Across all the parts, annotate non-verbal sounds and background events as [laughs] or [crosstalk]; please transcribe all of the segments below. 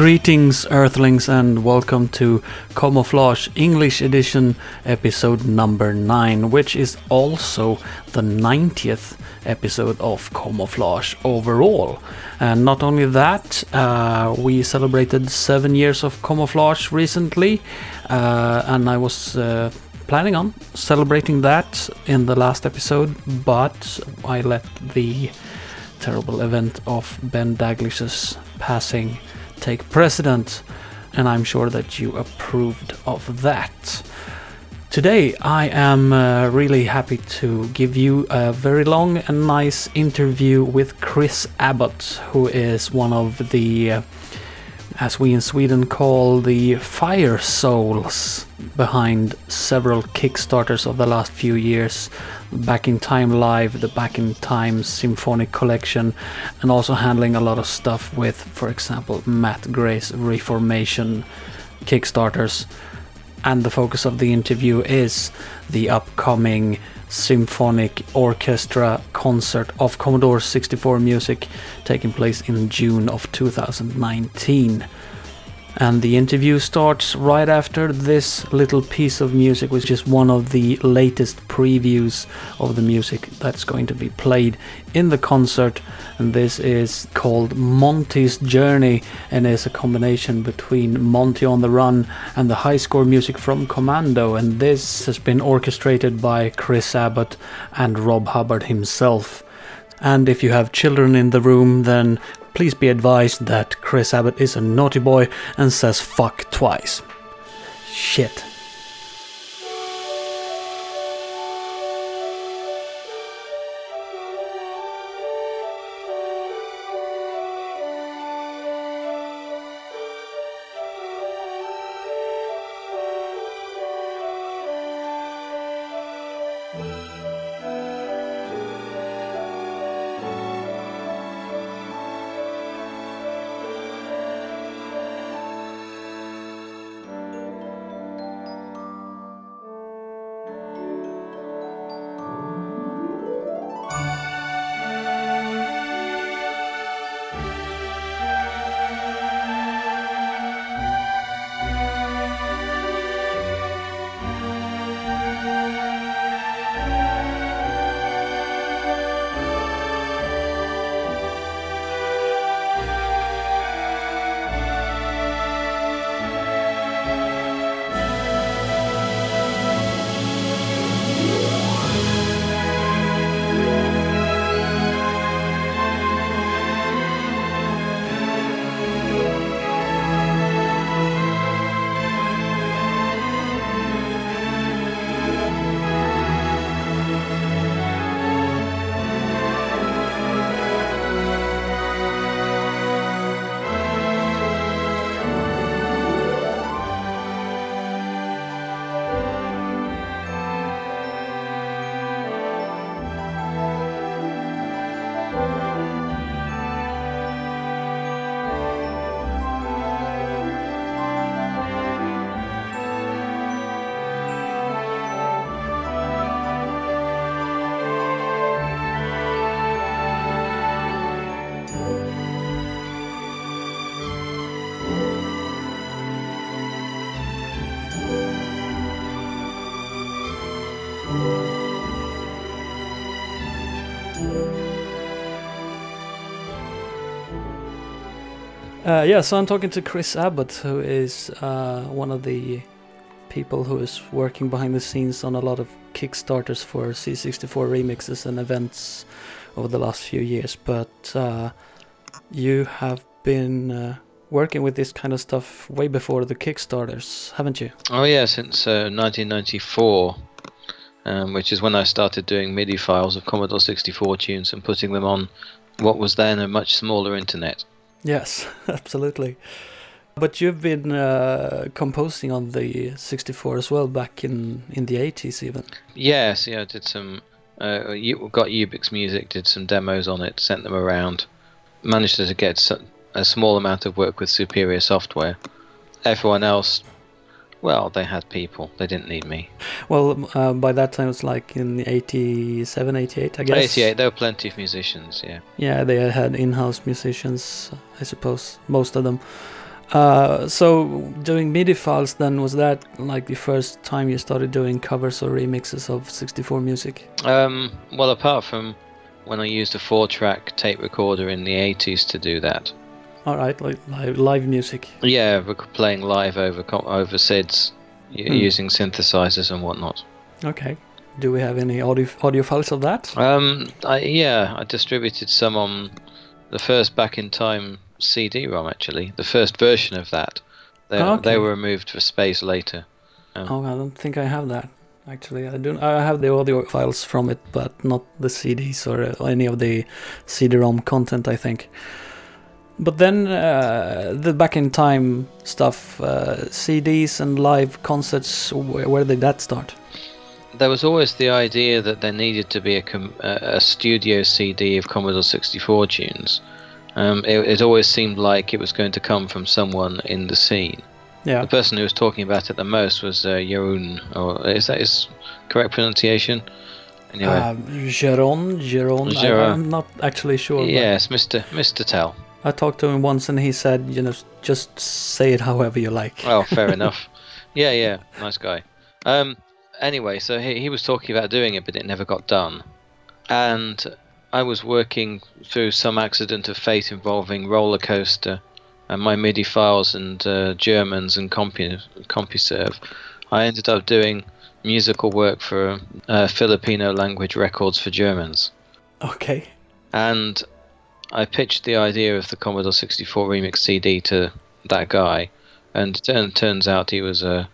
Greetings, Earthlings, and welcome to Commoflage English Edition, episode number 9, which is also the 90th episode of Commoflage overall. And not only that, uh, we celebrated 7 years of Commoflage recently, uh, and I was. Uh, planning on celebrating that in the last episode, but I let the terrible event of Ben Daglish's passing take precedent, and I'm sure that you approved of that. Today, I am uh, really happy to give you a very long and nice interview with Chris Abbott, who is one of the, uh, as we in Sweden call the fire souls behind several Kickstarters of the last few years Back in Time Live, the Back in Time Symphonic Collection, and also handling a lot of stuff with, for example, Matt Gray's Reformation Kickstarters. And the focus of the interview is the upcoming symphonic orchestra concert of Commodore 64 music taking place in June of 2019. And the interview starts right after this little piece of music, which is one of the latest previews of the music that's going to be played in the concert. And this is called Monty's Journey and is a combination between Monty on the Run and the high score music from Commando. And this has been orchestrated by Chris Abbott and Rob Hubbard himself. And if you have children in the room, then please be advised that Chris Abbott is a naughty boy and says fuck twice. Shit. Uh, yeah, so I'm talking to Chris Abbott, who is uh, one of the people who is working behind the scenes on a lot of Kickstarters for C64 remixes and events over the last few years. But uh, you have been uh, working with this kind of stuff way before the Kickstarters, haven't you? Oh, yeah, since 1994. Uh, um, which is when I started doing MIDI files of Commodore 64 tunes and putting them on what was then a much smaller internet. Yes, [laughs] absolutely. But you've been uh, composing on the 64 as well back in, in the 80s even. Yes, yeah, I did some. Uh, got Ubix Music, did some demos on it, sent them around. Managed to get a small amount of work with Superior Software. Everyone else well, they had people. They didn't need me. Well, uh, by that time it was like in 87, 88, I guess. 88, there were plenty of musicians, yeah. Yeah, they had in-house musicians, I suppose, most of them. Uh, so doing MIDI files then was that like the first time you started doing covers or remixes of 64 music? Um, well, apart from when I used a four-track tape recorder in the 80s to do that. All right, like live, live music. Yeah, we're playing live over over SIDS, Hmm. using synthesizers and whatnot. Okay. Do we have any audio audio files of that? Um, I, yeah, I distributed some on the first Back in Time CD-ROM. Actually, the first version of that. They, okay. they were removed for space later. Oh, I don't think I have that. Actually, I don't. I have the audio files from it, but not the CDs or uh, any of the CD-ROM content. I think. But then uh, the back in time stuff, uh, CDs and live concerts. Where, where did that start? There was always the idea that there needed to be a, com- a studio CD of Commodore 64 tunes. Um, it, it always seemed like it was going to come from someone in the scene. Yeah. The person who was talking about it the most was uh, Jeroen, or is that his correct pronunciation? Anyway, Um, Jeroen, Jeroen. I, Jeroen. I'm not actually sure. yes, Mr. Mr. Tel. I talked to him once, and he said, you know, just say it however you like. Oh, fair [laughs] enough. Yeah, yeah, nice guy. Um, anyway, so he, he was talking about doing it, but it never got done. And I was working through some accident of fate involving Roller Coaster and my MIDI files and uh, Germans and Compu- CompuServe. I ended up doing musical work for uh, Filipino language records for Germans. Okay. And I pitched the idea of the Commodore 64 remix CD to that guy, and turn- turns out he was uh,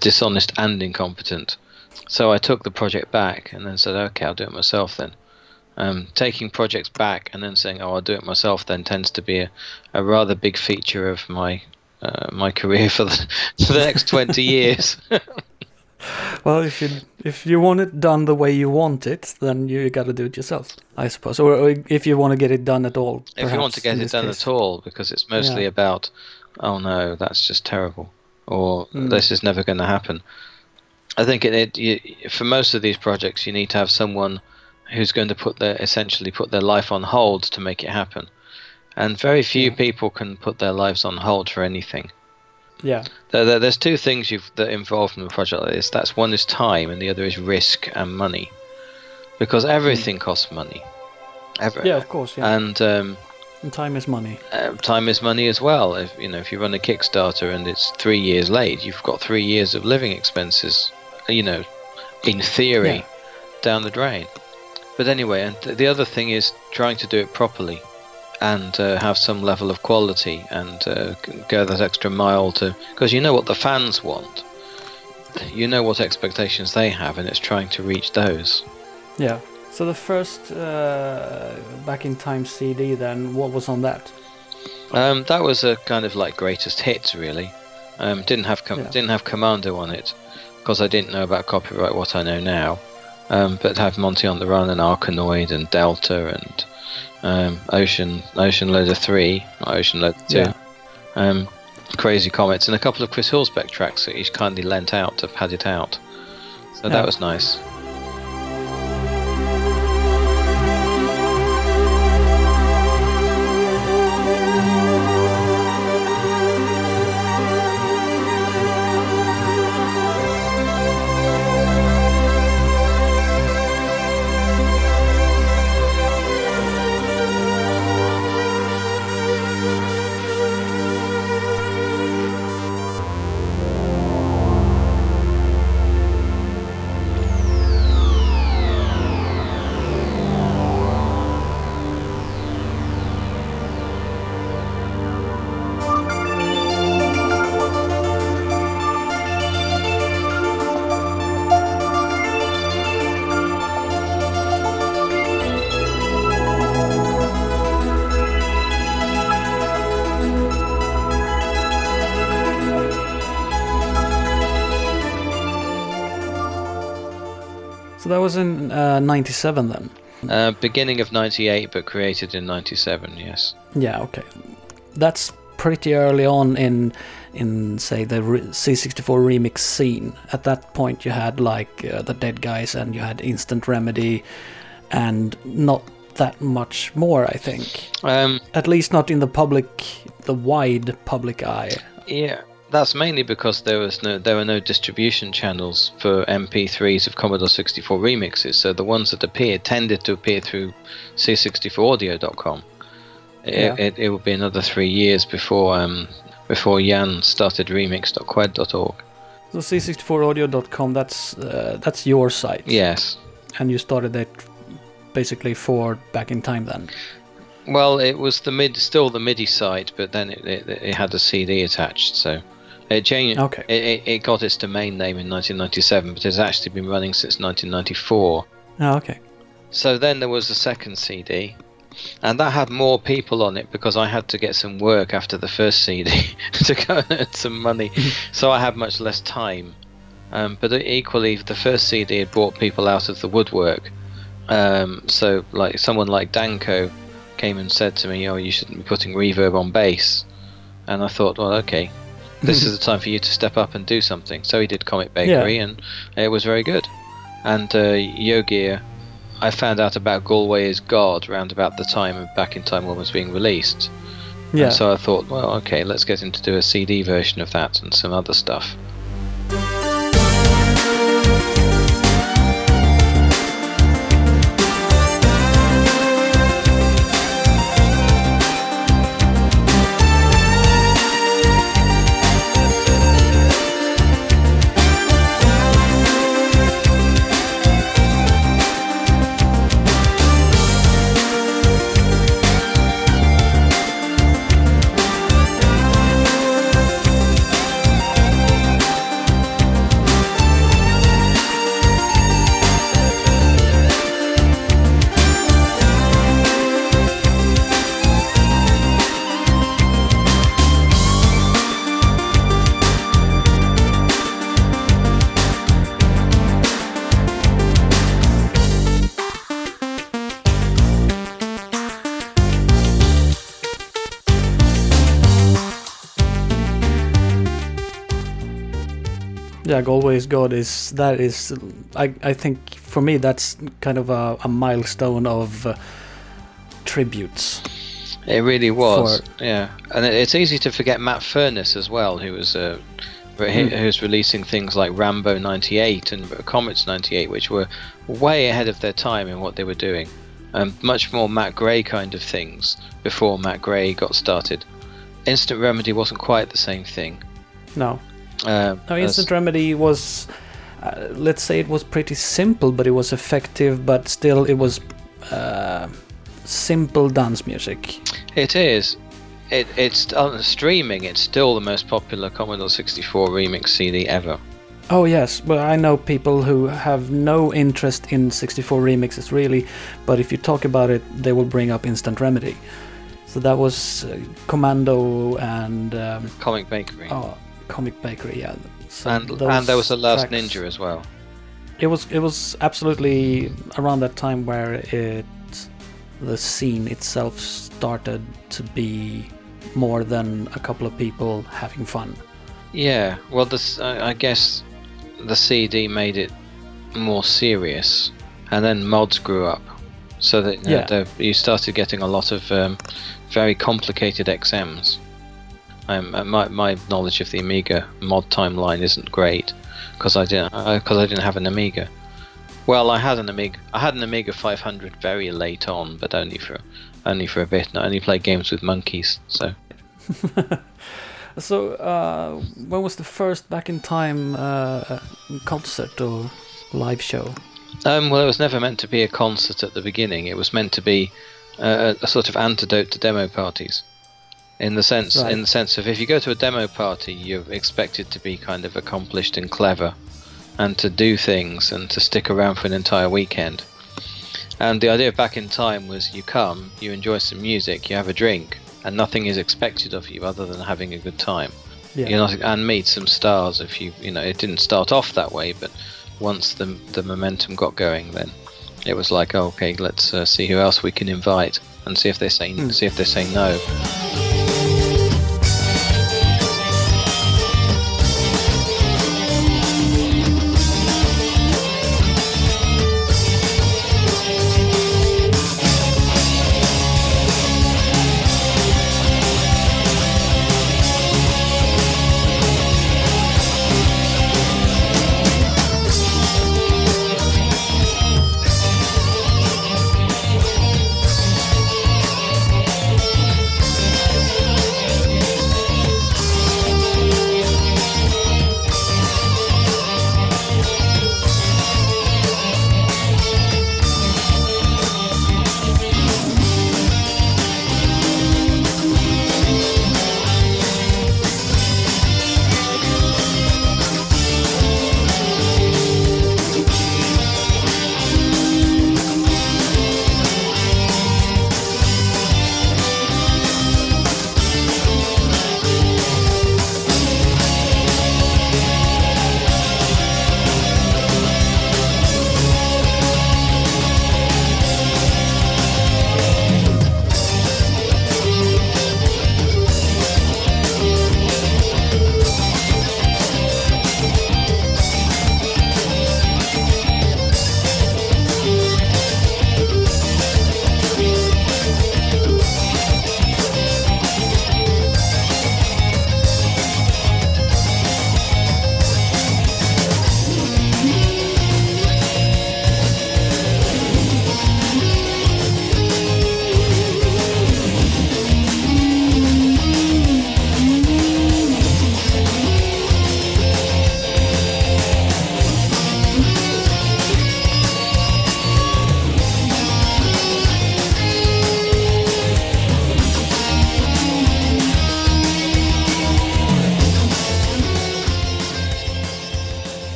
dishonest and incompetent. So I took the project back and then said, okay, I'll do it myself then. Um, taking projects back and then saying, oh, I'll do it myself then tends to be a, a rather big feature of my uh, my career for the, [laughs] for the next 20 years. [laughs] Well, if you if you want it done the way you want it, then you got to do it yourself, I suppose. Or, or if you want to get it done at all. if you want to get it done case. at all, because it's mostly Yeah. about, oh no, that's just terrible, or Mm. this is never going to happen. I think it, it you, for most of these projects, you need to have someone who's going to put their essentially put their life on hold to make it happen, and very few Yeah. people can put their lives on hold for anything. Yeah. There, there, there's two things you've, that involved in a project like this. That's one is time, and the other is risk and money, because everything costs money. Ever. Hmm. Yeah, of course. Yeah. And um, and time is money. uh, time is money as well. If you know, if you run a Kickstarter and it's three years late, you've got three years of living expenses. You know, in theory, Yeah. down the drain. But anyway, and th- the other thing is trying to do it properly, and uh, have some level of quality, and uh, go that extra mile to because you know what the fans want. You know what expectations they have, and it's trying to reach those. Yeah. So the first uh, back in time CD, then what was on that? Um, that was a kind of like greatest hits, really. Um, didn't have com- Yeah. didn't have Commando on it because I didn't know about copyright what I know now. Um, but have Monty on the Run and Arkanoid and Delta and um, Ocean Ocean Loader Three, not Ocean Loader Two, Yeah. um, Crazy Comets, and a couple of Chris Huelsbeck tracks that he's kindly lent out to pad it out. So Yeah. that was nice. So that was in uh, '97 then. Uh, beginning of '98, but created in '97. Yes. Yeah. Okay. That's pretty early on in in say the re- C64 remix scene. At that point, you had like uh, the Dead Guys and you had Instant Remedy, and not that much more. I think, Um, at least not in the public, the wide public eye. yeah, that's mainly because there was no there were no distribution channels for MP3s of Commodore 64 remixes. So the ones that appeared tended to appear through C64audio.com. It, Yeah. it, it would be another three years before um, before Jan started remix.kwed.org. So c64audio.com. That's uh, that's your site. Yes. and you started it basically for back in time then. Well, it was the mid, still the MIDI site, but then it, it, it had a CD attached, so it changed. Okay. It, it, it got its domain name in 1997, but it's actually been running since 1994. Oh, okay. So then there was the second CD, and that had more people on it because I had to get some work after the first CD [laughs] to go and earn some money, [laughs] so I had much less time. Um, but equally, the first CD had brought people out of the woodwork. Um, so, like someone like Danko came and said to me, "Oh, you shouldn't be putting reverb on bass," and I thought, "Well, okay." This is the time for you to step up and do something. So he did Comic Bakery, and it was very good. And uh, Jogeir, I found out about Galway is God round about the time of Back in Time One was being released. Yeah. And so I thought, well, okay, let's get him to do a CD version of that and some other stuff. Yeah, Galway's God is that is I I think for me that's kind of a, a milestone of uh, tributes. It really was, yeah. And it, it's easy to forget Matt Furness as well, who was uh, re- Hmm. who was releasing things like Rambo '98 and Comets '98, which were way ahead of their time in what they were doing. Um, much more Matt Gray kind of things before Matt Gray got started. Instant Remedy wasn't quite the same thing. No, Um, no, Instant Remedy was, uh, let's say it was pretty simple, but it was effective. But still, it was uh, simple dance music. It is. It, it's on streaming. It's still the most popular Commodore 64 remix CD ever. Oh yes, well I know people who have no interest in 64 remixes really, but if you talk about it, they will bring up Instant Remedy. So that was uh, Commando and um, Comic Bakery. oh, Comic Bakery, yeah. So and and there was the Last tracks- Ninja as well. It was it was absolutely around that time where it the scene itself started to be more than a couple of people having fun. Yeah. Well, this I I guess the CD made it more serious, and then mods grew up, so that you, know, Yeah. you started getting a lot of um, very complicated XMs. Um, uh, my my knowledge of the Amiga mod timeline isn't great because I didn't because I didn't have an Amiga. Well, I had an Amiga. I had an Amiga 500 very late on, but only for only for a bit. And I only played games with monkeys. So [laughs] So, uh, when was the first Back in Time uh, concert or live show? Um, well, it was never meant to be a concert at the beginning. It was meant to be uh, a, a sort of antidote to demo parties. In the sense, Right. in the sense of if you go to a demo party, you're expected to be kind of accomplished and clever, and to do things and to stick around for an entire weekend. And the idea back in time was you come, you enjoy some music, you have a drink, and nothing is expected of you other than having a good time. Yeah. Not and meet some stars if you you know it didn't start off that way, but once the the momentum got going, then it was like oh, okay, let's uh, see who else we can invite and see if they say Hmm. see if they say no.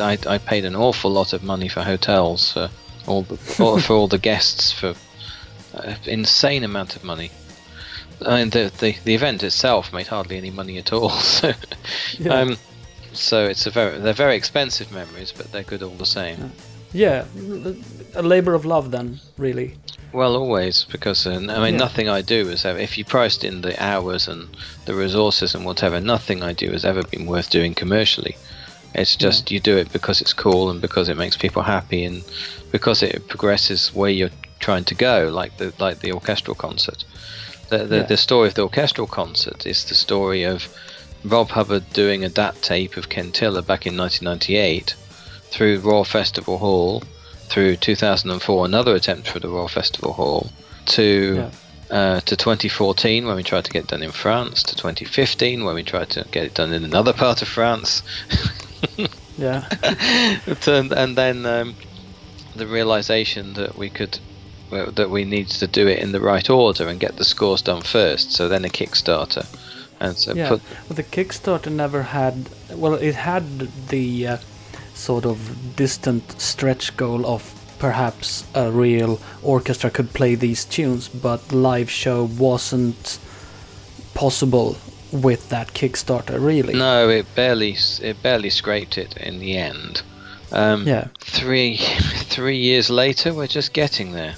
I, I, I paid an awful lot of money for hotels for all the for, [laughs] for all the guests for uh, insane amount of money. I mean, the, the the event itself made hardly any money at all. [laughs] So, Yeah. um, so it's a very they're very expensive memories, but they're good all the same. Yeah, a labor of love then, really. Well, always because uh, I mean, Yeah. nothing I do is ever. If you priced in the hours and the resources and whatever, nothing I do has ever been worth doing commercially. It's just you do it because it's cool and because it makes people happy and because it progresses where you're trying to go, like the like the orchestral concert. The the, Yeah. the story of the orchestral concert is the story of Rob Hubbard doing a DAT tape of Kentilla back in 1998 through Royal Festival Hall, through 2004 another attempt for the Royal Festival Hall, to Yeah. uh, to 2014 when we tried to get it done in France, to 2015 when we tried to get it done in another part of France, [laughs] Yeah, [laughs] and, and then um, the realization that we could well, that we needed to do it in the right order and get the scores done first. So then a Kickstarter, and so yeah. put But the Kickstarter never had. Well, it had the uh, sort of distant stretch goal of perhaps a real orchestra could play these tunes, but live show wasn't possible with that Kickstarter, really. no, it barely it barely scraped it in the end. Um, Yeah, Three [laughs] three years later, we're just getting there.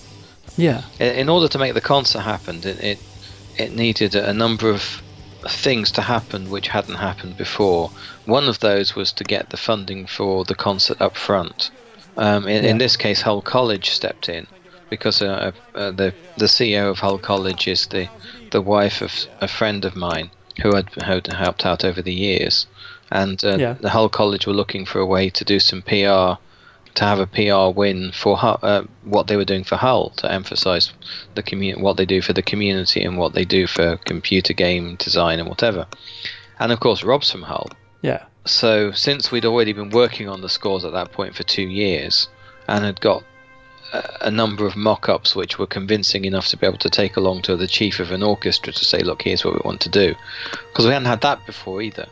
yeah, in in order to make the concert happen, it it, it needed a number of things to happen which hadn't happened before. One of those was to get the funding for the concert up front. Um, in, in this case, Hull College stepped in because uh, uh, the the CEO of Hull College is the the wife of a friend of mine who had, had helped out over the years, and uh, Yeah. the Hull College were looking for a way to do some PR to have a PR win for uh, what they were doing for Hull to emphasize the commu- what they do for the community and what they do for computer game design and whatever. And of course, Rob's from Hull. yeah, So since we'd already been working on the scores at that point for two years and had got a, number of mock-ups which were convincing enough to be able to take along to the chief of an orchestra to say, look, here's what we want to do, because we hadn't had that before either.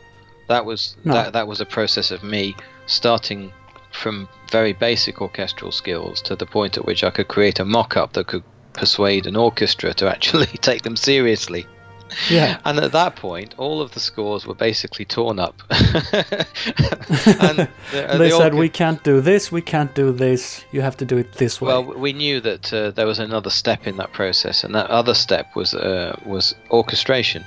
That was No. that, that was a process of me starting from very basic orchestral skills to the point at which I could create a mock-up that could persuade an orchestra to [laughs] actually take them seriously. Yeah. [laughs] And at that point, all of the scores were basically torn up. [laughs] and the, uh, [laughs] they the said we can't do this, we can't do this. You have to do it this way. Well, we knew that uh, there was another step in that process, and that other step was uh, was orchestration.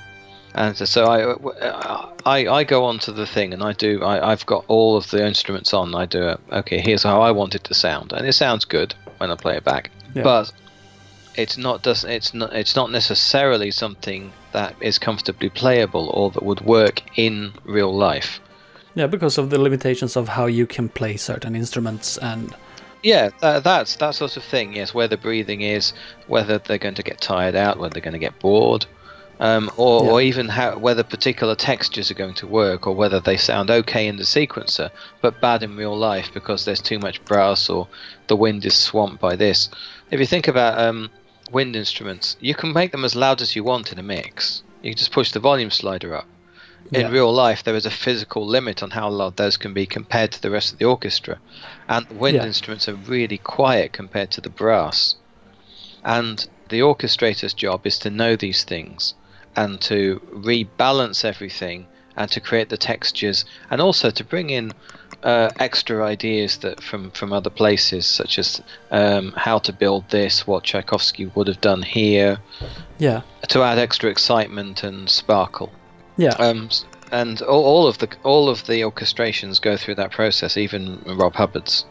And so I, uh, I I go onto the thing, and I do. I, I've got all of the instruments on. I do. it. okay, here's how I want it to sound, and it sounds good when I play it back. Yeah. But it's not does it's not it's not necessarily something that is comfortably playable or that would work in real life. yeah, because of the limitations of how you can play certain instruments and Yeah, that, that's that sort of thing. Yes, where the breathing is, whether they're going to get tired out, whether they're going to get bored, um, or, or even how whether particular textures are going to work, or whether they sound okay in the sequencer but bad in real life because there's too much brass or the wind is swamped by this. If you think about um, wind instruments, you can make them as loud as you want in a mix. You can just push the volume slider up. In Yeah. real life, there is a physical limit on how loud those can be compared to the rest of the orchestra, and the wind Yeah. instruments are really quiet compared to the brass. And the orchestrator's job is to know these things and to rebalance everything and to create the textures and also to bring in uh, extra ideas that from from other places, such as um, how to build this, what Tchaikovsky would have done here, yeah, to add extra excitement and sparkle. yeah, Um, and all, all of the all of the orchestrations go through that process, even Rob Hubbard's.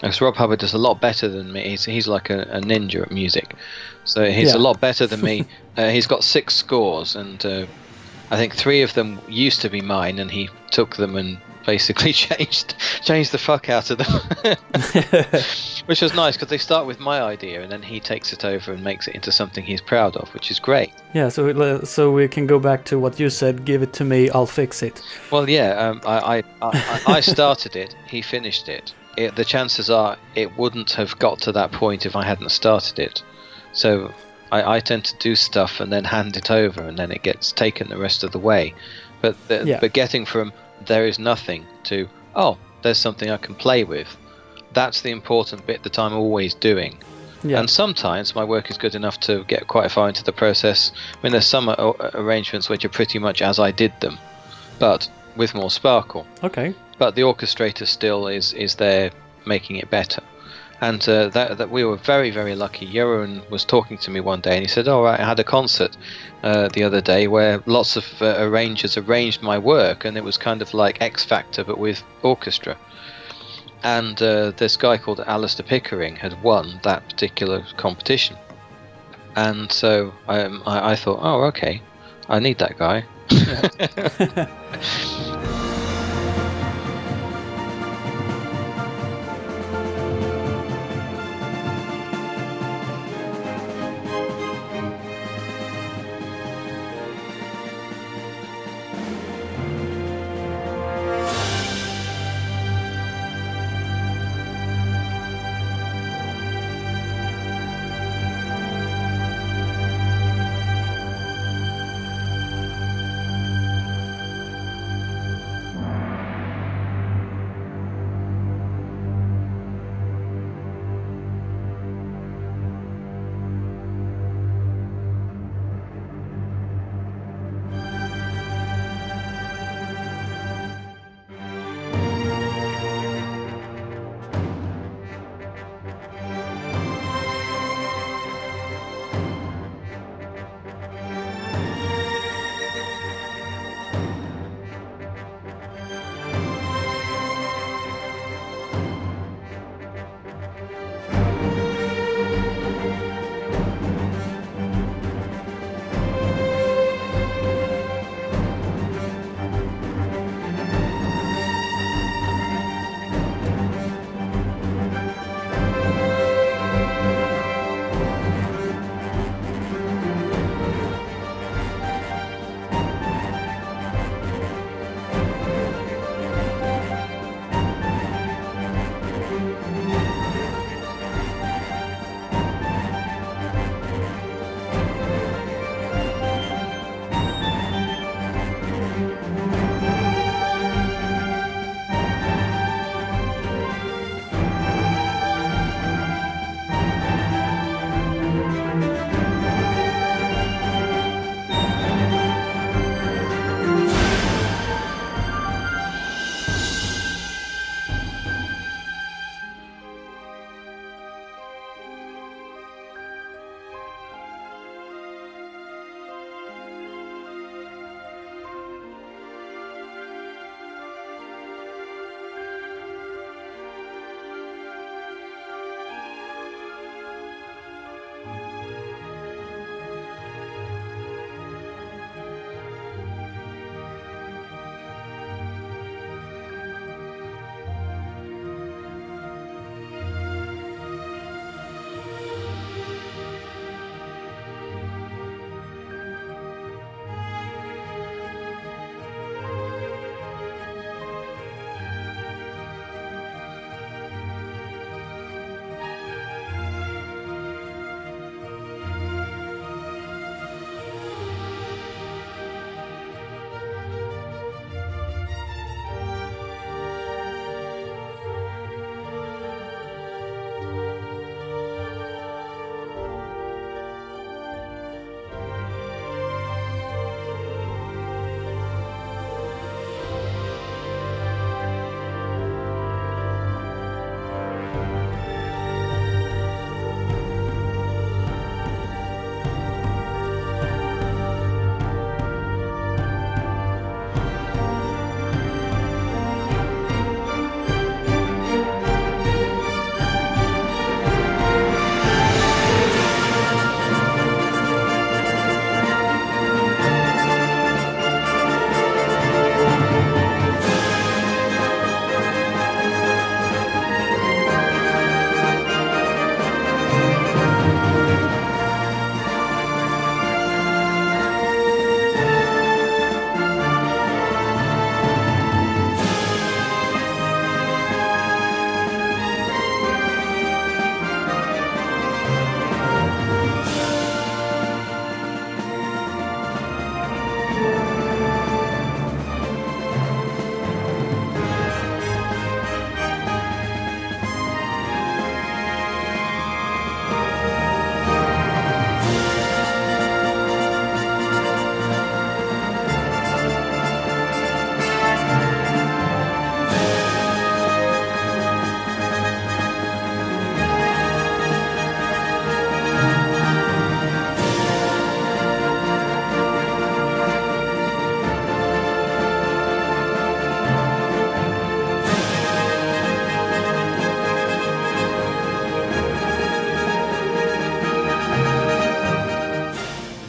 Because Rob Hubbard does a lot better than me. He's, he's like a, a ninja at music, so he's Yeah. a lot better than me. [laughs] uh, he's got six scores, and uh, I think three of them used to be mine, and he took them and [laughs] basically changed changed the fuck out of them, [laughs] which was nice because they start with my idea, and then he takes it over and makes it into something he's proud of, which is great. yeah. So it- so we can go back to what you said. Give it to me, I'll fix it. Well, yeah, um, I, I, I, I started it. He finished it. it. The chances are it wouldn't have got to that point if I hadn't started it. So I, I tend to do stuff and then hand it over, and then it gets taken the rest of the way. But the, Yeah. but getting from there is nothing to oh there's something I can play with. That's the important bit that I'm always doing. Yeah. And sometimes my work is good enough to get quite far into the process. I mean, there's some arrangements which are pretty much as I did them, but with more sparkle. okay. But the orchestrator still is is there making it better. And uh, that, that we were very very lucky. Jeroen was talking to me one day, and he said, "All right, I had a concert uh, the other day where lots of uh, arrangers arranged my work, and it was kind of like X Factor but with orchestra." and uh, this guy called Alistair Pickering had won that particular competition. And so um, I, I thought, oh, okay, I need that guy. [laughs] [laughs] [laughs]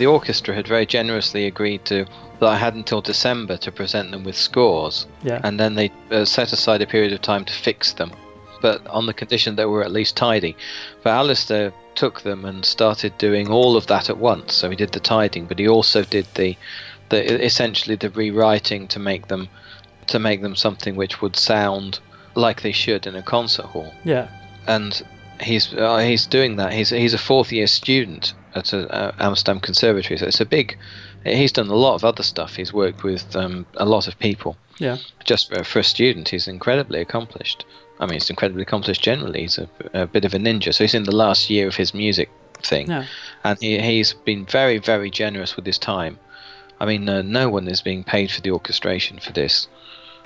the orchestra had very generously agreed to that I had until December to present them with scores, Yeah. and then they uh, set aside a period of time to fix them, but on the condition they were at least tidy. But Alistair took them and started doing all of that at once. So he did the tidying, but he also did the, the essentially the rewriting to make them, to make them something which would sound like they should in a concert hall yeah. and he's uh, he's doing that. He's he's a fourth year student at a, Amsterdam Conservatory, so it's a big. He's done a lot of other stuff. He's worked with um, a lot of people. Yeah. Just for, for a student, he's incredibly accomplished. I mean, he's incredibly accomplished generally. He's a, a bit of a ninja. So he's in the last year of his music thing, Yeah. and he he's been very very generous with his time. I mean, uh, no one is being paid for the orchestration for this.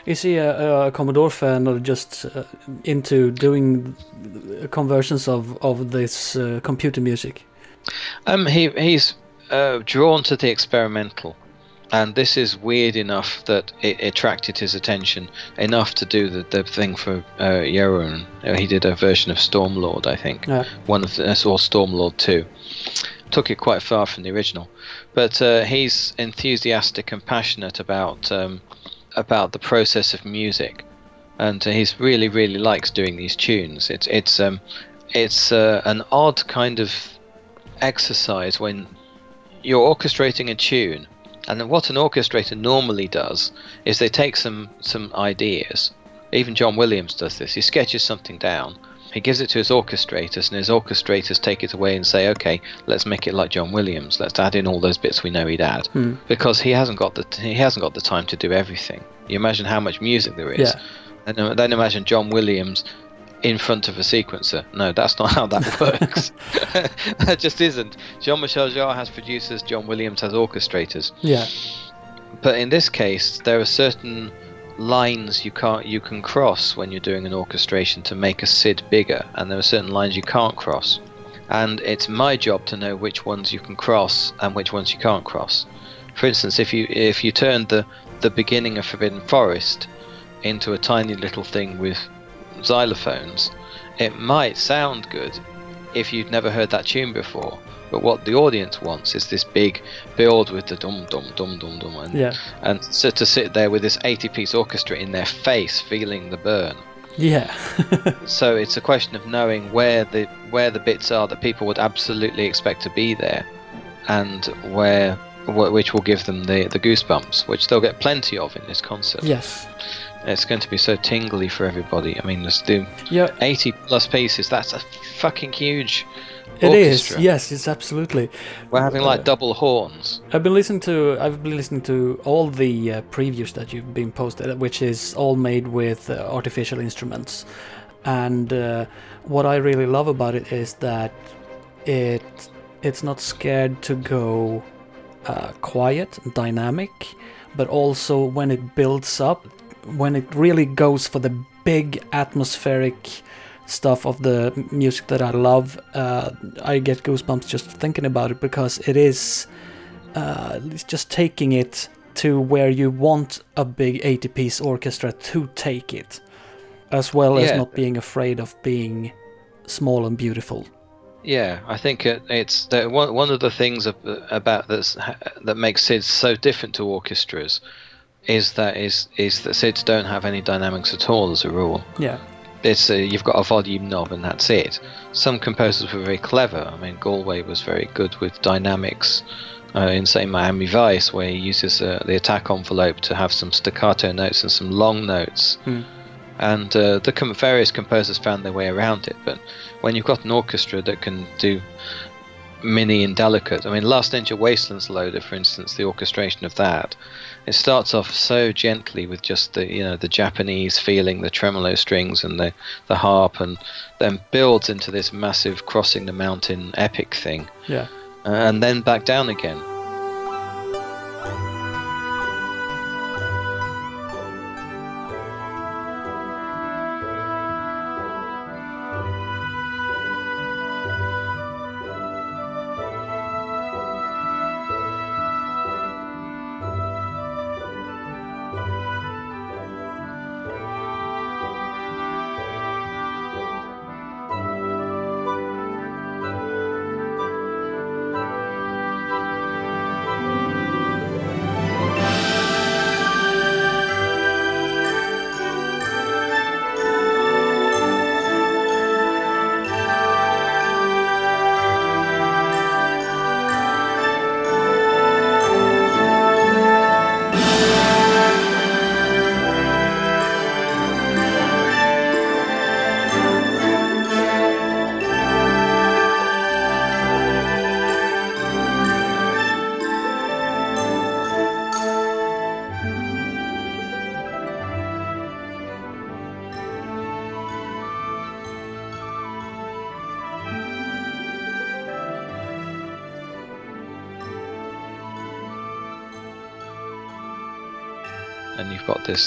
Is he a, a Commodore fan or just uh, into doing conversions of of this uh, computer music? Um, he he's uh, drawn to the experimental, and this is weird enough that it attracted his attention enough to do the, the thing for uh. Uh, he did a version of Stormlord, I think, Yeah. one of the, or Stormlord two. Took it quite far from the original, but uh, he's enthusiastic and passionate about um, about the process of music, and he's really really likes doing these tunes. It's it's um, it's uh, an odd kind of exercise when you're orchestrating a tune. And then what an orchestrator normally does is they take some some ideas. Even john williams does this. He sketches something down. He gives it to his orchestrators and his orchestrators take it away and say okay let's make it like john williams. Let's add in all those bits we know he'd add. Hmm. because he hasn't got the he hasn't got the time to do everything. You imagine how much music there is. Yeah. and then imagine john williams in front of a sequencer. No, that's not how that [laughs] works. [laughs] that just isn't. Jean Michel Jarre has producers, John Williams has orchestrators. Yeah. But in this case, there are certain lines you can't you can cross when you're doing an orchestration to make a SID bigger, and there are certain lines you can't cross. And it's my job to know which ones you can cross and which ones you can't cross. For instance, if you if you turn the the beginning of Forbidden Forest into a tiny little thing with xylophones, it might sound good if you've never heard that tune before. But what the audience wants is this big build with the dum dum dum dum dum, and, Yeah. and so to sit there with this 80-piece orchestra in their face, feeling the burn. Yeah. [laughs] [laughs] So it's a question of knowing where the where the bits are that people would absolutely expect to be there, and where which will give them the the goosebumps, which they'll get plenty of in this concert. yes. It's going to be so tingly for everybody. I mean, there's the Yeah. 80 plus pieces. That's a fucking huge. It is. orchestra. Yes. It's absolutely. We're having like Uh, double horns. I've been listening to I've been listening to all the uh, previews that you've been posted, which is all made with uh, artificial instruments, and uh, what I really love about it is that it it's not scared to go uh, quiet, dynamic, but also when it builds up, when it really goes for the big atmospheric stuff of the music that I love, uh, I get goosebumps just thinking about it because it is uh, it's just taking it to where you want a big 80 piece orchestra to take it, as well as not being afraid of being small and beautiful. Yeah, I think it, it's one one of the things about this that makes SIDS so different to orchestras is that is is that SIDS don't have any dynamics at all as a rule. Yeah, It's uh, you've got a volume knob and that's it. Some composers were very clever. I mean, Galway was very good with dynamics. Uh, in say Miami Vice, where he uses uh, the attack envelope to have some staccato notes and some long notes, Hmm. and uh, the com- various composers found their way around it. But when you've got an orchestra that can do mini and delicate, I mean, Last Ninja Wasteland's loader, for instance, the orchestration of that, it starts off so gently with just the you know the Japanese feeling, the tremolo strings and the the harp, and then builds into this massive crossing the mountain epic thing, yeah, and then back down again.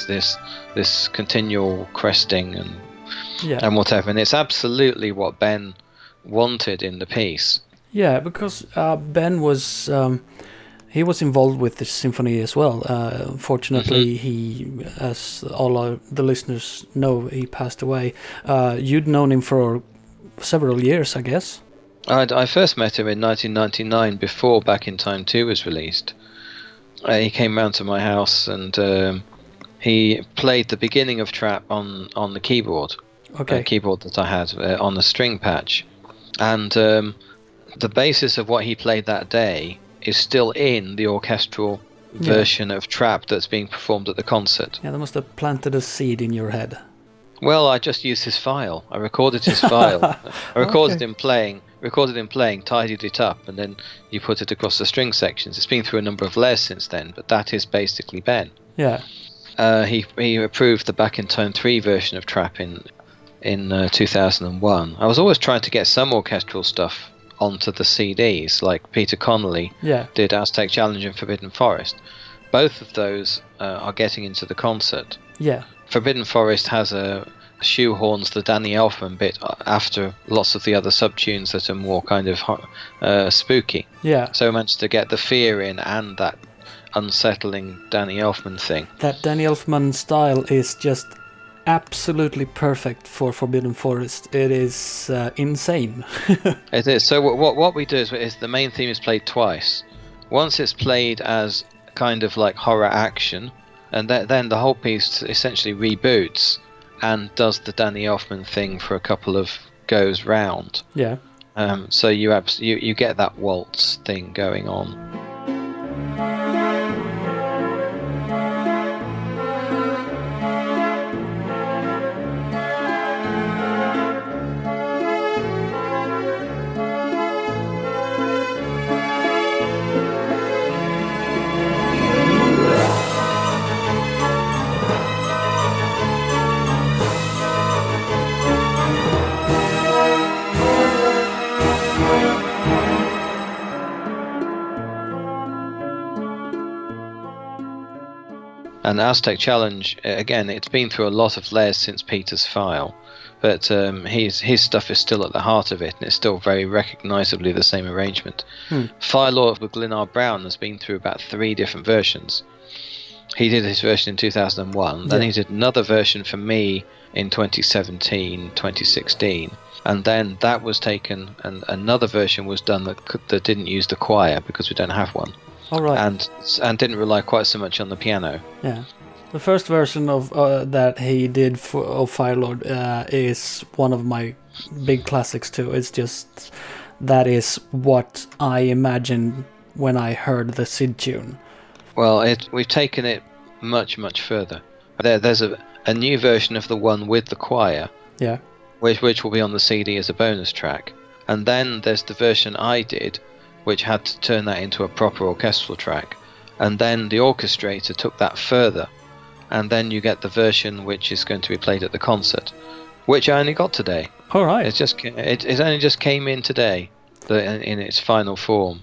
This this continual cresting and Yeah. and whatever, and it's absolutely what Ben wanted in the piece. Yeah, because uh, Ben was um, he was involved with the symphony as well. Uh, unfortunately, he, as all our, the listeners know, he passed away. Uh, you'd known him for several years, I guess. I, I first met him in 1999 before Back in Time 2 was released. Uh, he came round to my house and um, he played the beginning of Trap on, on the keyboard, Okay. a keyboard that I had uh, on the string patch. And um, the basis of what he played that day is still in the orchestral Yeah. version of Trap that's being performed at the concert. Yeah, that must have planted a seed in your head. Well, I just used his file. I recorded his file. [laughs] I recorded Okay. him playing, recorded him playing, tidied it up, and then you put it across the string sections. It's been through a number of layers since then, but that is basically Ben. Yeah. Uh, he he approved the Back in Time 3 version of Trap in in uh, 2001. I was always trying to get some orchestral stuff onto the CDs, like Peter Connelly Yeah. did Aztec Challenge and Forbidden Forest. Both of those uh, are getting into the concert. Yeah. Forbidden Forest has a shoehorns the Danny Elfman bit after lots of the other subtunes that are more kind of uh, spooky. Yeah. So I managed to get the fear in and that unsettling Danny Elfman thing. That Danny Elfman style is just absolutely perfect for Forbidden Forest. It is uh, insane. [laughs] It is. So what what, what we do is, is the main theme is played twice. Once it's played as kind of like horror action, and th- then the whole piece essentially reboots and does the Danny Elfman thing for a couple of goes round. yeah. Um, so you, abs- you you get that waltz thing going on. And Aztec Challenge uh, again, it's been through a lot of layers since Peter's file, but um, his his stuff is still at the heart of it, and it's still very recognisably the same arrangement. Hmm. Firelord with Glenard Brown has been through about three different versions. He did his version in 2001, then Yeah. he did another version for me in 2017, 2016, and then that was taken, and another version was done that could, that didn't use the choir because we don't have one, All right. and and didn't rely quite so much on the piano. Yeah. The first version of uh, that he did for of Firelord uh, is one of my big classics too. It's just that is what I imagined when I heard the Sid tune. Well, it, we've taken it much, much further. There, there's a, a new version of the one with the choir, Yeah. which, which will be on the CD as a bonus track. And then there's the version I did, which had to turn that into a proper orchestral track. And then the orchestrator took that further. And then you get the version which is going to be played at the concert, which I only got today. All right. It just it, it only just came in today, the, in, in its final form.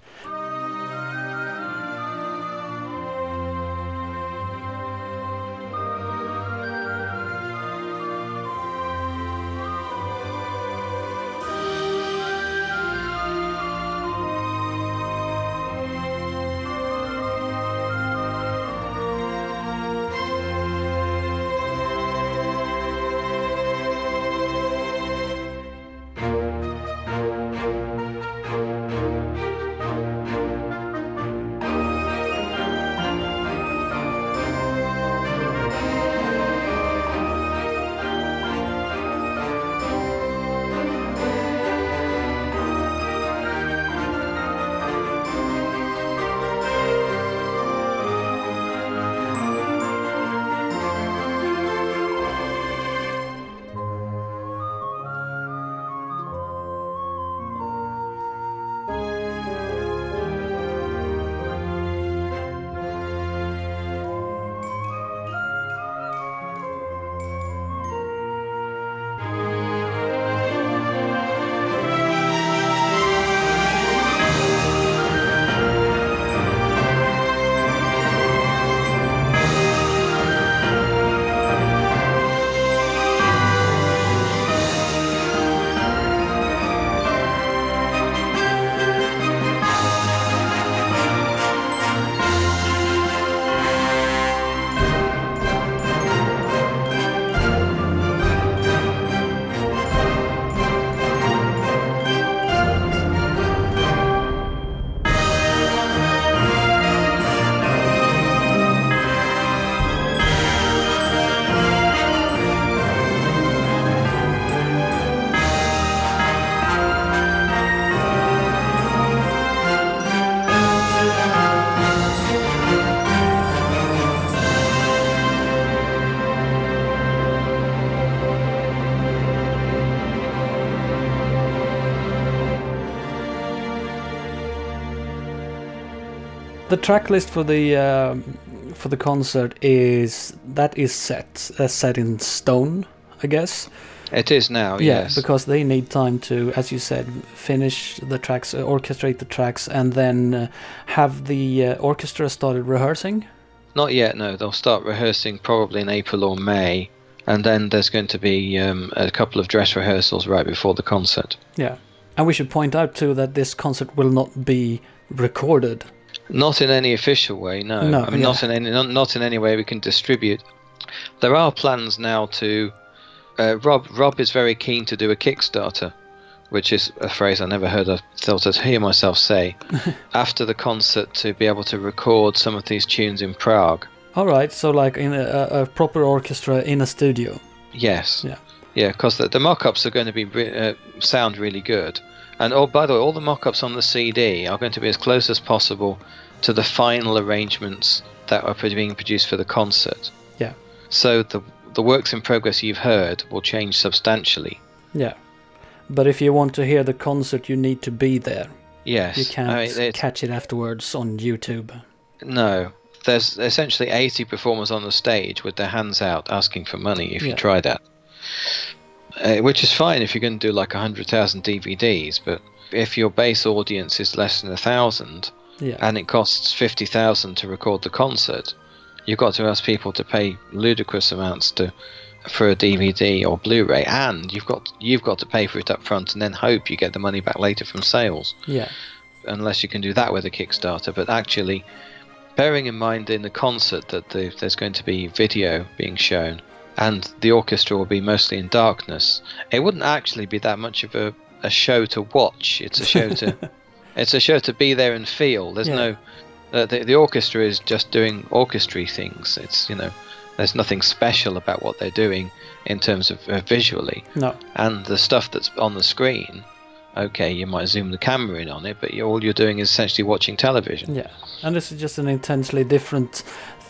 The track list for the um, for the concert is that is set uh, set in stone, I guess. It is now, Yeah, yes. because they need time to, as you said, finish the tracks, uh, orchestrate the tracks, and then uh, have the uh, orchestra started rehearsing. Not yet, no. They'll start rehearsing probably in April or May, and then there's going to be um, a couple of dress rehearsals right before the concert. Yeah, and we should point out too that this concert will not be recorded. Not in any official way, no. No, I mean, not in any not, not in any way we can distribute. There are plans now to. Uh, Rob Rob is very keen to do a Kickstarter, which is a phrase I never heard of thought to hear myself say. [laughs] after the concert, to be able to record some of these tunes in Prague. All right, so like in a, a proper orchestra in a studio. Yes. Yeah. Yeah, because the, the mock-ups are going to be uh, sound really good, and oh, by the way, all the mock-ups on the CD are going to be as close as possible to the final arrangements that are being produced for the concert. Yeah. So the the works in progress you've heard will change substantially. Yeah, but if you want to hear the concert, you need to be there. Yes. You can't I mean, catch it afterwards on YouTube. no. There's essentially 80 performers on the stage with their hands out asking for money if Yeah. you try that. Uh, which is fine if you're going to do like 100,000 DVDs, but if your base audience is less than a thousand Yeah, and it costs 50,000 to record the concert, you've got to ask people to pay ludicrous amounts to for a DVD or Blu-ray, and you've got you've got to pay for it up front and then hope you get the money back later from sales yeah, unless you can do that with a Kickstarter. But actually, bearing in mind in the concert that the, there's going to be video being shown and the orchestra will be mostly in darkness, it wouldn't actually be that much of a, a show to watch. It's a show to [laughs] it's a show to be there and feel. There's Yeah. no uh, the, the orchestra is just doing orchestry things. It's you know there's nothing special about what they're doing in terms of uh, visually no, and the stuff that's on the screen okay you might zoom the camera in on it but you all you're doing is essentially watching television yeah. And this is just an intensely different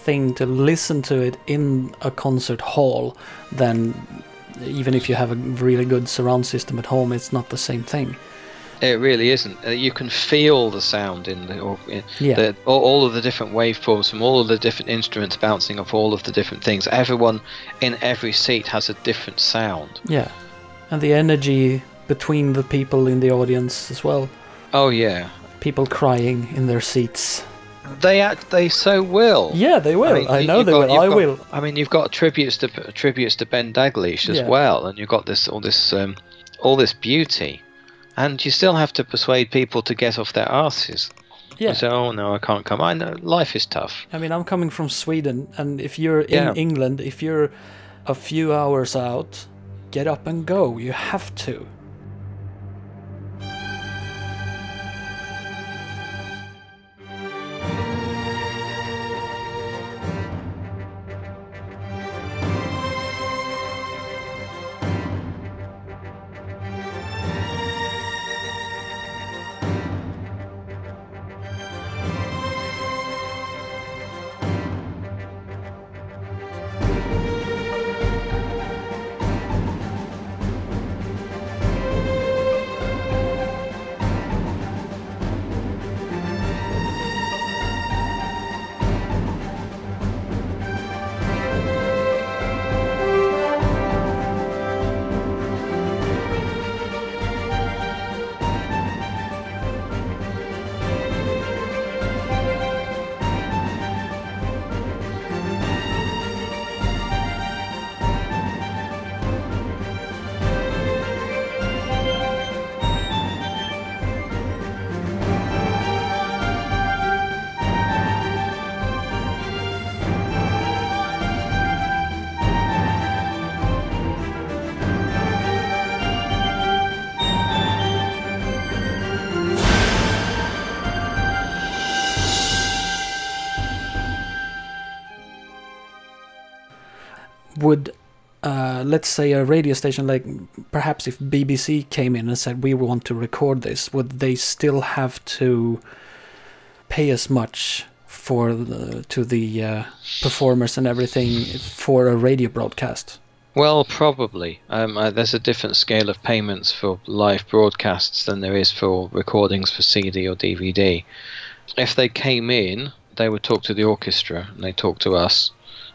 thing to listen to it in a concert hall than even if you have a really good surround system at home. It's not the same thing. it really isn't uh, you can feel the sound in the, or, in Yeah. the all, all of the different waveforms from all of the different instruments bouncing off all of the different things everyone in every seat has a different sound Yeah, and the energy between the people in the audience as well. oh yeah People crying in their seats. They act they so will Yeah, they will. I, mean, you- know they got- will. I got- will. I mean, you've got tributes to tributes to Ben Daglish as Yeah. well, and you've got this all this um, all this beauty, and you still have to persuade people to get off their asses. Yeah. You say, "Oh no, I can't come." I know life is tough. I mean, I'm coming from Sweden, and if you're in Yeah. England, if you're a few hours out, get up and go. You have to. Uh, let's say, a radio station like perhaps if BBC came in and said we want to record this, would they still have to pay as much for the, to the uh, performers and everything for a radio broadcast? Well, probably. Um, uh, there's a different scale of payments for live broadcasts than there is for recordings for CD or DVD. if they came in, they would talk to the orchestra and they talk to us.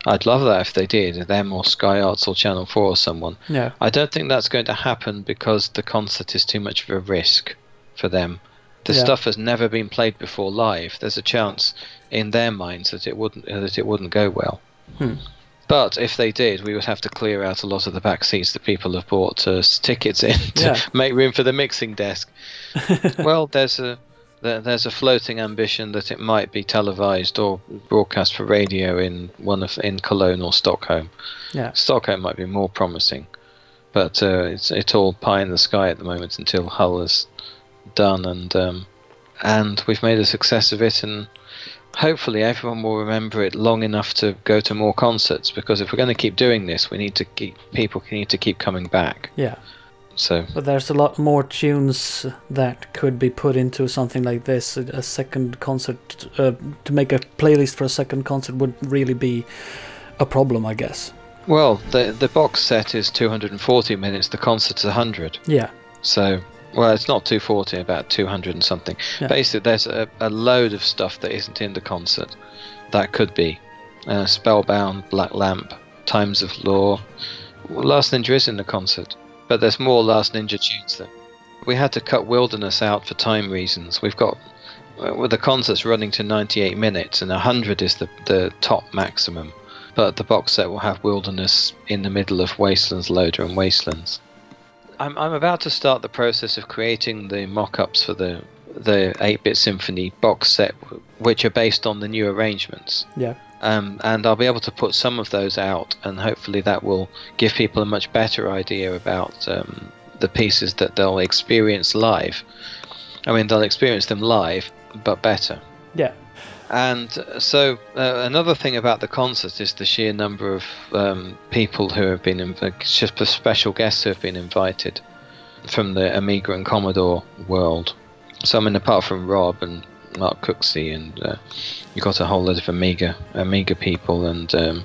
I'd love that if they did, them or Sky Arts or Channel 4 or someone. Yeah. I don't think that's going to happen because the concert is too much of a risk for them. The Yeah. stuff has never been played before live. There's a chance in their minds that it wouldn't that it wouldn't go well. Hmm. But if they did, we would have to clear out a lot of the back seats that people have bought uh, tickets in [laughs] to Yeah. make room for the mixing desk. [laughs] well, there's a there's a floating ambition that it might be televised or broadcast for radio in one of in Cologne or Stockholm. Yeah. Stockholm might be more promising, but uh, it's it's all pie in the sky at the moment until Hull is done and um, and we've made a success of it and hopefully everyone will remember it long enough to go to more concerts because if we're going to keep doing this we need to keep people need to keep coming back Yeah. So But there's a lot more tunes that could be put into something like this. A, second concert, uh, to make a playlist for a second concert would really be a problem, I guess. well the the box set is 240 minutes the concert's 100 Yeah. So, well, it's not 240, about 200 and something. Yeah. Basically, there's a, a load of stuff that isn't in the concert. That could be uh, Spellbound, Black Lamp, Times of Lore. Last Ninja is in the concert, but there's more Last Ninja tunes than. We had to cut Wilderness out for time reasons. We've got. Well, the concert's running to 98 minutes, and 100 is the, the top maximum. But the box set will have Wilderness in the middle of Wastelands, Loader, and Wastelands. I'm I'm about to start the process of creating the mock-ups for the the 8-bit symphony box set, which are based on the new arrangements. Yeah. Um, and I'll be able to put some of those out, and hopefully that will give people a much better idea about um, the pieces that they'll experience live. I mean, they'll experience them live, but better. Yeah. And uh, so, uh, another thing about the concert is the sheer number of um, people who have been, inv- just the special guests who have been invited from the Amiga and Commodore world. So, I mean, apart from Rob and Mark Cooksey, and uh, you got a whole lot of Amiga Amiga people and um,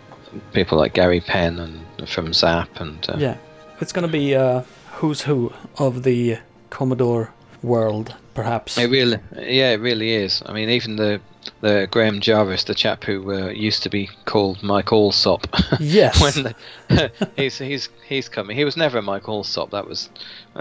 people like Gary Penn and from Zzap and uh, Yeah. It's gonna be a who's who of the Commodore world, perhaps. It really, yeah, it really is. I mean, even the the Graham Jarvis, the chap who uh, used to be called Mike Allsop, [laughs] Yes. when the, [laughs] he's he's he's coming. He was never Mike Allsop. That was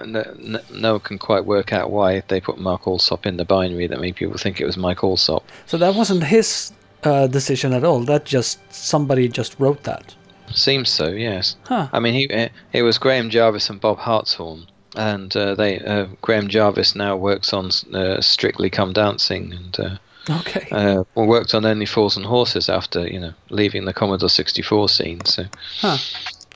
no, no, one can quite work out why they put Mark Allsop in the binary that made people think it was Mike Allsop. So that wasn't his uh, decision at all. That just somebody just wrote that. Seems so, yes. Huh. I mean, he it was Graham Jarvis and Bob Hartshorne, and uh, they uh, Graham Jarvis now works on uh, Strictly Come Dancing and. Uh, Okay. uh, well, worked on Only Fools and Horses after you know leaving the Commodore 64 scene. So Huh.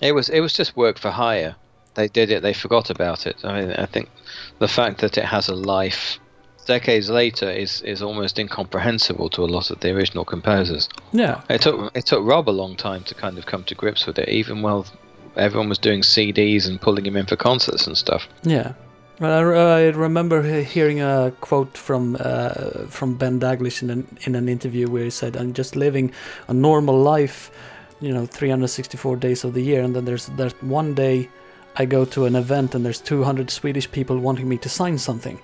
it was it was just work for hire. They did it. They forgot about it. I mean, I think the fact that it has a life decades later is is almost incomprehensible to a lot of the original composers. Yeah. It took it took Rob a long time to kind of come to grips with it, even while everyone was doing CDs and pulling him in for concerts and stuff. Yeah. Well, I, I remember hearing a quote from uh, from Ben Daglish in an in an interview where he said, "I'm just living a normal life, you know, 364 days of the year, and then there's that one day I go to an event and there's 200 Swedish people wanting me to sign something."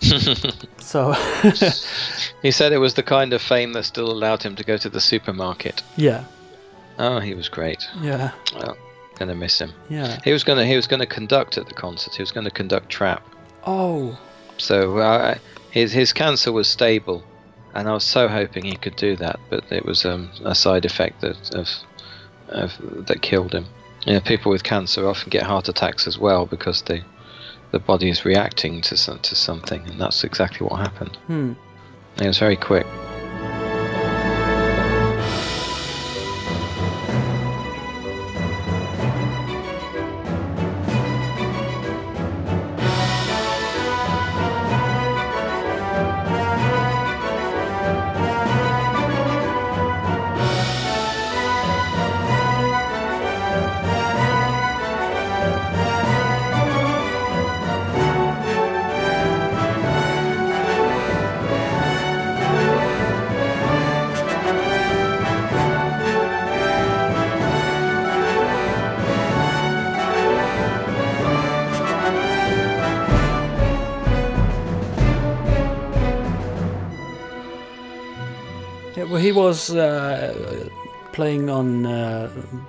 [laughs] so [laughs] He said it was the kind of fame that still allowed him to go to the supermarket. yeah, Oh, he was great. yeah, Well, gonna miss him. yeah. He was gonna he was gonna conduct at the concert. He was gonna conduct trap. Oh, So uh, his his cancer was stable, and I was so hoping he could do that, but it was um, a side effect that of, of that killed him. You know, people with cancer often get heart attacks as well because they the body is reacting to some, to something, and that's exactly what happened. hmm. It was very quick.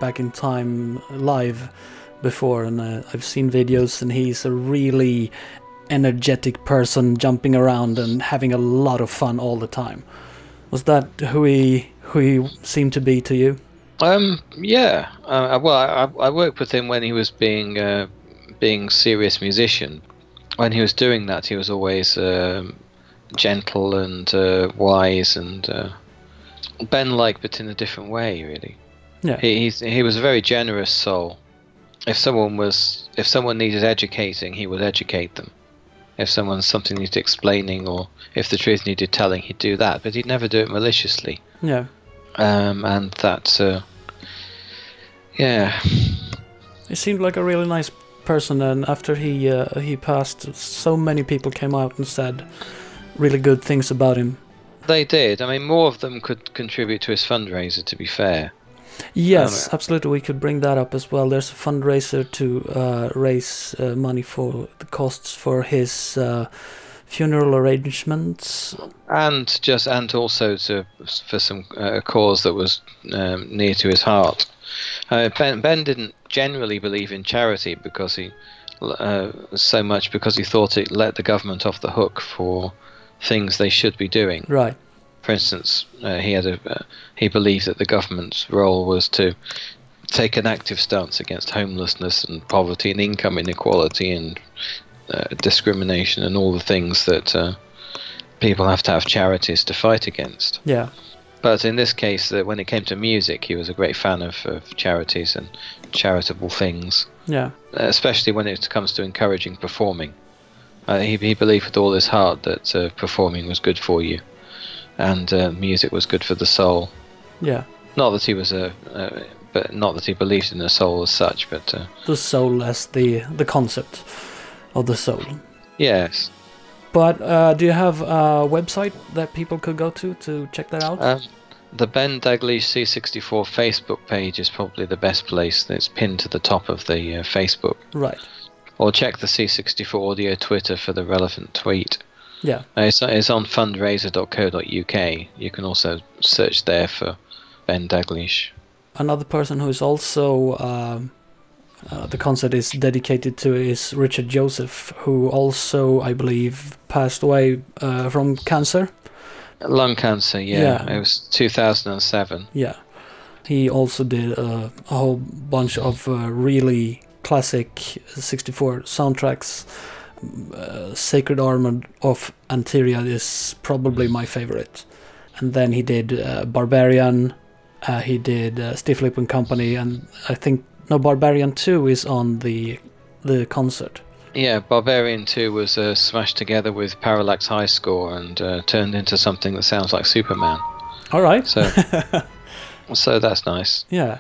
Back in Time live before, and uh, I've seen videos, and he's a really energetic person, jumping around and having a lot of fun all the time. Was that who he who he seemed to be to you? Um, yeah. Uh, well, I, I worked with him when he was being uh, being serious musician. When he was doing that, he was always um, gentle and uh, wise and uh, Ben-like, but in a different way, really. Yeah. He he's, he was a very generous soul. If someone was if someone needed educating, he would educate them. If someone something needed explaining, or if the truth needed telling, he'd do that. But he'd never do it maliciously. Yeah. Um, and that, uh, yeah, He seemed like a really nice person, and after he uh, he passed, so many people came out and said really good things about him. they did. I mean, more of them could contribute to his fundraiser. To be fair, Yes, absolutely. We could bring that up as well. There's a fundraiser to uh, raise uh, money for the costs for his uh, funeral arrangements. and just and also to for some uh, cause that was um, near to his heart. Uh, ben Ben didn't generally believe in charity because he uh, so much because he thought it let the government off the hook for things they should be doing. Right. For instance, uh, he had a uh, he believed that the government's role was to take an active stance against homelessness and poverty and income inequality and uh, discrimination and all the things that uh, people have to have charities to fight against. Yeah. But in this case, that when it came to music, he was a great fan of, of charities and charitable things, Yeah. uh, especially when it comes to encouraging performing. Uh, he, he believed with all his heart that uh, performing was good for you, and uh, music was good for the soul. Yeah. Not that he was a, uh, but not that he believed in the soul as such, but uh, The soul as the the concept of the soul. yes. But uh, do you have a website that people could go to to check that out? Um, the Ben Daglish C64 Facebook page is probably the best place. It's pinned to the top of the uh, Facebook. right. Or check the C64 Audio Twitter for the relevant tweet. Yeah. Uh, It's, it's on fundraiser.co.uk. You can also search there for Ben Daglish. Another person who is also um, uh, the concert is dedicated to is Richard Joseph, who also, I believe, passed away uh, from cancer. Lung cancer, yeah. Yeah. It was 2007. Yeah. He also did uh, a whole bunch of uh, really classic 64 soundtracks. Uh, Sacred Armor of Antiriad is probably my favorite. And then he did uh, Barbarian, uh, he did uh, Stiff Lip and Company, and I think no Barbarian 2 is on the the concert. Yeah, Barbarian 2 was uh, smashed together with Parallax High Score and uh, turned into something that sounds like Superman. All right. So, [laughs] so that's nice. Yeah.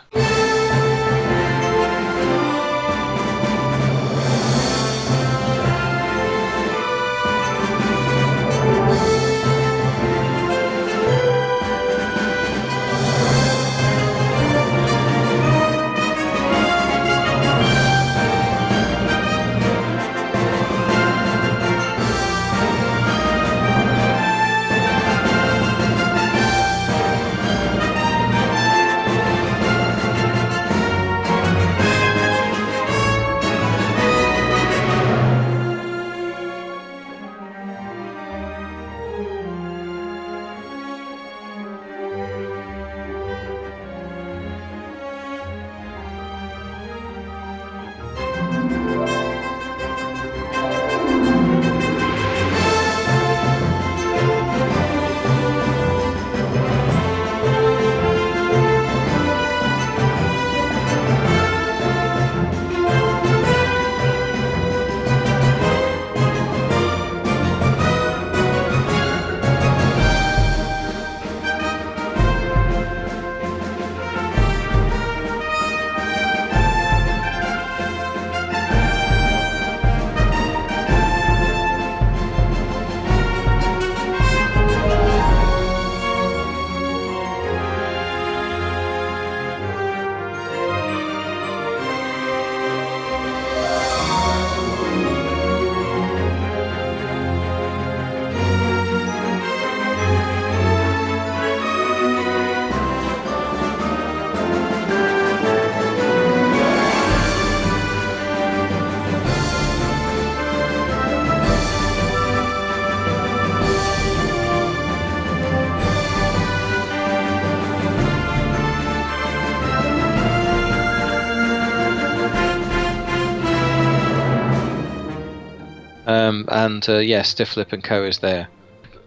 And uh, yeah, Stifflip and Co is there.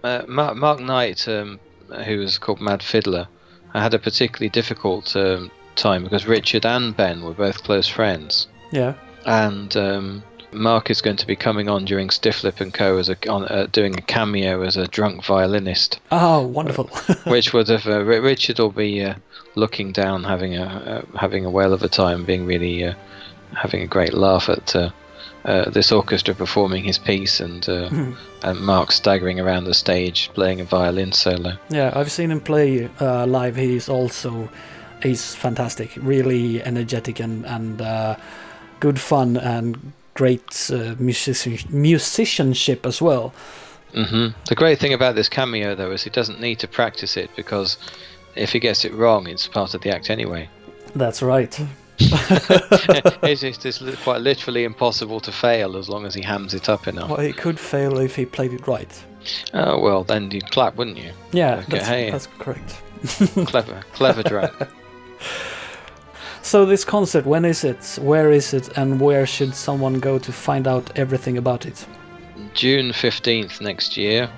Uh, Mark, Mark Knight, um, who was called Mad Fiddler, had a particularly difficult um, time because Richard and Ben were both close friends, Yeah. and um, Mark is going to be coming on during Stifflip and Co as a on, uh, doing a cameo as a drunk violinist, Oh, wonderful. [laughs] which would have uh, Richard will be uh, looking down, having a uh, having a whale of a time, being really uh, having a great laugh at. Uh, this orchestra performing his piece and, uh, and Mark staggering around the stage playing a violin solo. yeah, I've seen him play uh, live. He's also he's fantastic, really energetic and and uh, good fun and great uh, musician, musicianship as well. hmm The great thing about this cameo, though, is he doesn't need to practice it because if he gets it wrong, it's part of the act anyway. That's right. [laughs] it's, it's, it's quite literally impossible to fail as long as he hams it up enough. Well, he could fail if he played it right. Oh well, then you'd clap, wouldn't you? Yeah, Okay, that's, hey. that's correct. [laughs] clever, clever drunk. So this concert, when is it? Where is it? And where should someone go to find out everything about it? June fifteenth next year.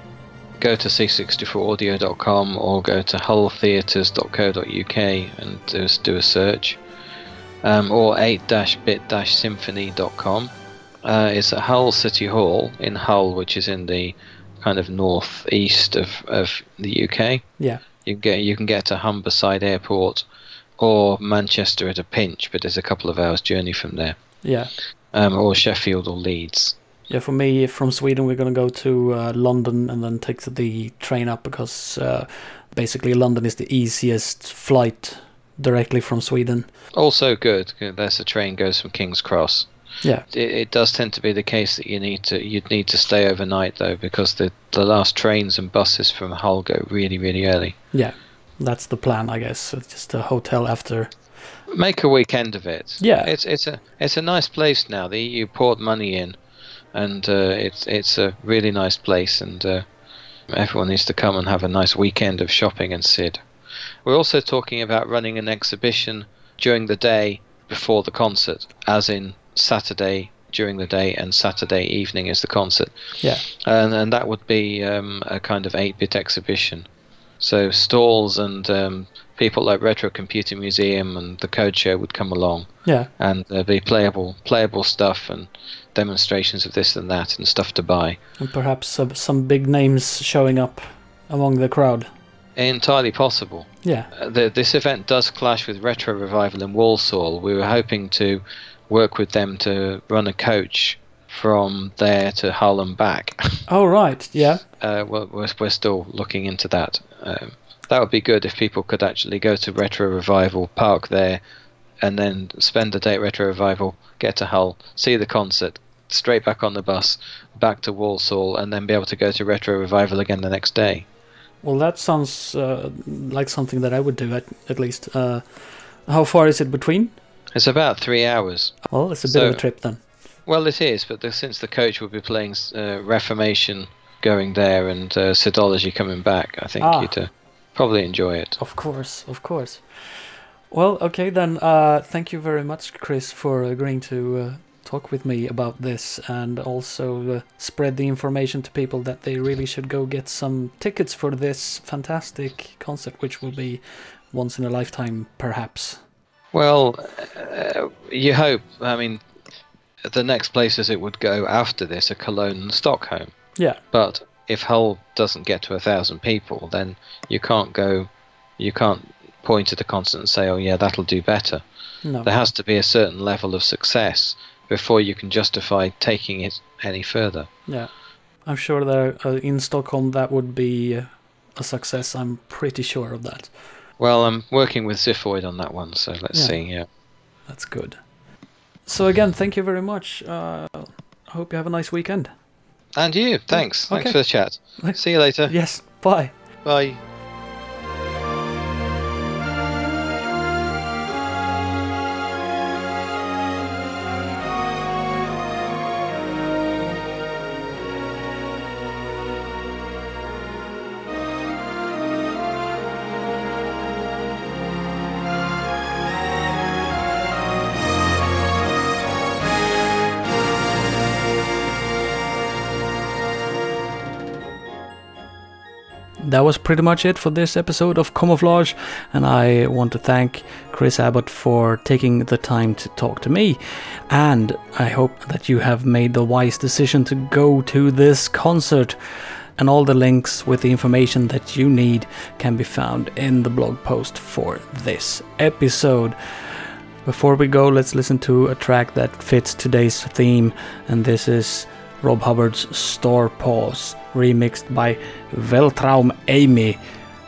Go to c64audio.com or go to hulltheatres.co.uk and do, do a search. Um, or 8-bit-symphony.com. Uh, it's at Hull City Hall in Hull, which is in the kind of northeast of, of the UK. Yeah. You can get you can get to Humberside Airport or Manchester at a pinch, but it's a couple of hours journey from there. Yeah. Um, or Sheffield or Leeds. Yeah, for me, from Sweden, we're going to go to uh, London and then take the train up because uh, basically London is the easiest flight directly from Sweden. Also good. There's a train goes from King's Cross. Yeah. It, it does tend to be the case that you need to you'd need to stay overnight though because the the last trains and buses from Hull go really really early. Yeah. That's the plan, I guess. It's just a hotel after. Make a weekend of it. Yeah. It's it's a it's a nice place now. The EU poured money in, and uh, it's it's a really nice place, and uh, everyone needs to come and have a nice weekend of shopping and Sid. We're also talking about running an exhibition during the day before the concert, as in Saturday during the day and Saturday evening is the concert, Yeah. and and that would be um, a kind of eight-bit exhibition. So stalls and um, people like Retro Computer Museum and the Code Show would come along Yeah. and there'd be playable playable stuff and demonstrations of this and that and stuff to buy. And perhaps uh, some big names showing up among the crowd. Entirely possible. Yeah. Uh, the, this event does clash with Retro Revival in Walsall. We were hoping to work with them to run a coach from there to Hull and back. [laughs] Oh, right. Yeah. uh, we're, we're, we're still looking into that. Um, that would be good if people could actually go to Retro Revival, park there, and then spend the day at Retro Revival, get to Hull, see the concert, straight back on the bus, back to Walsall, and then be able to go to Retro Revival again the next day. Well, that sounds uh, like something that I would do at, at least. Uh, how far is it between? It's about three hours. Well, it's a bit of a trip then. Well, it is, but the, since the coach will be playing uh, Reformation going there and uh, Sidology coming back, I think Ah. you'd uh, probably enjoy it. Of course, of course. Well, okay then. Uh, thank you very much, Chris, for agreeing to uh, talk with me about this and also uh, spread the information to people that they really should go get some tickets for this fantastic concert, which will be once in a lifetime, perhaps. Well, uh, you hope. I mean, the next places it would go after this are Cologne and Stockholm. Yeah, But if Hull doesn't get to a thousand people, then you can't go. You can't point at the concert and say, "Oh yeah, that'll do better." no. There has to be a certain level of success before you can justify taking it any further. Yeah, I'm sure that uh, in Stockholm that would be a success. I'm pretty sure of that. Well, I'm working with Ziphoid on that one, so let's Yeah. see. Yeah. That's good. So again, thank you very much. Uh, I hope you have a nice weekend. And you, thanks. Thanks for the chat. See you later. Yes, bye. Bye. That was pretty much it for this episode of Commoflage, and I want to thank Chris Abbott for taking the time to talk to me. And I hope that you have made the wise decision to go to this concert. And all the links with the information that you need can be found in the blog post for this episode. Before we go, let's listen to a track that fits today's theme, and this is Rob Hubbard's Star Paws, remixed by Veltraum Amy,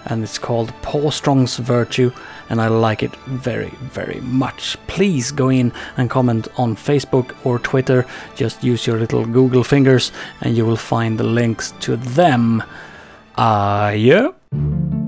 and it's called Paw Strong's Virtue, and I like it very, very much. Please go in and comment on Facebook or Twitter. Just use your little Google fingers, and you will find the links to them. Ah, uh, yeah.